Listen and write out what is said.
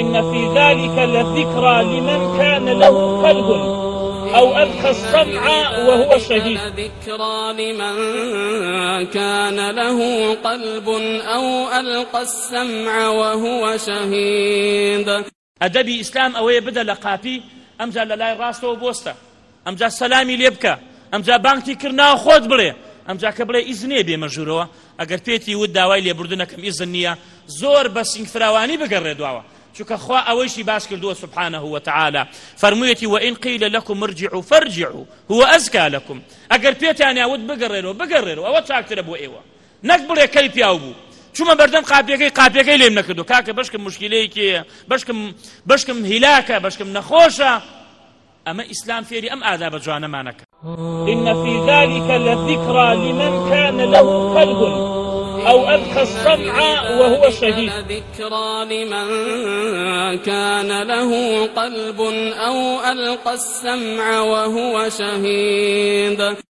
إن في ذلك لذكرى لمن كان له قلب أو ألقى السمع وهو شهيد ذكرى لمن كان له قلب أو ألقى السمع وهو شهيد أدبي إسلام أوي بدأ لقابي أمجا للاي راسته وبوسته أمجا سلامي ليبكى ئەمجا بانکی کردنا خۆت بڵێ ئەمجا کە بڵێ ئیزنێ بێ مەژورەوە ئەگەر پێتی ود داوای لێبوردنەکەم ئیزن نییە زۆر بە سینگفراوانی بگەڕێدواوە چونکە خوا ئەوەیشی باش کردووە سبحانه وتعالى فرموویەتی وئین قیل لەکم مرجعوا فارجعوا هو ئەزکا لەکم ئەگەر پێتیانیاوت بگەڕێرەوە بگەڕێرەوە ئەوە چاکترە بۆ ئێوە نەک بڵێ کەی پیاو بوو چوومە بەردەم قاپەکەی قاپەکەی لێم نەکردو کاکە بەشکم مشکلەیەکی بەشکم بەشکم هیلاکە بەشکم نەخۆشە ئەمە ئیسلام فێری ئەم ئادا بە جوانەمانەکە إن في ذلك لذكرى لمن كان له قلب أو أبقى السمع وهو شهيد ذكرى لمن كان له قلب أو ألقى السمع وهو شهيد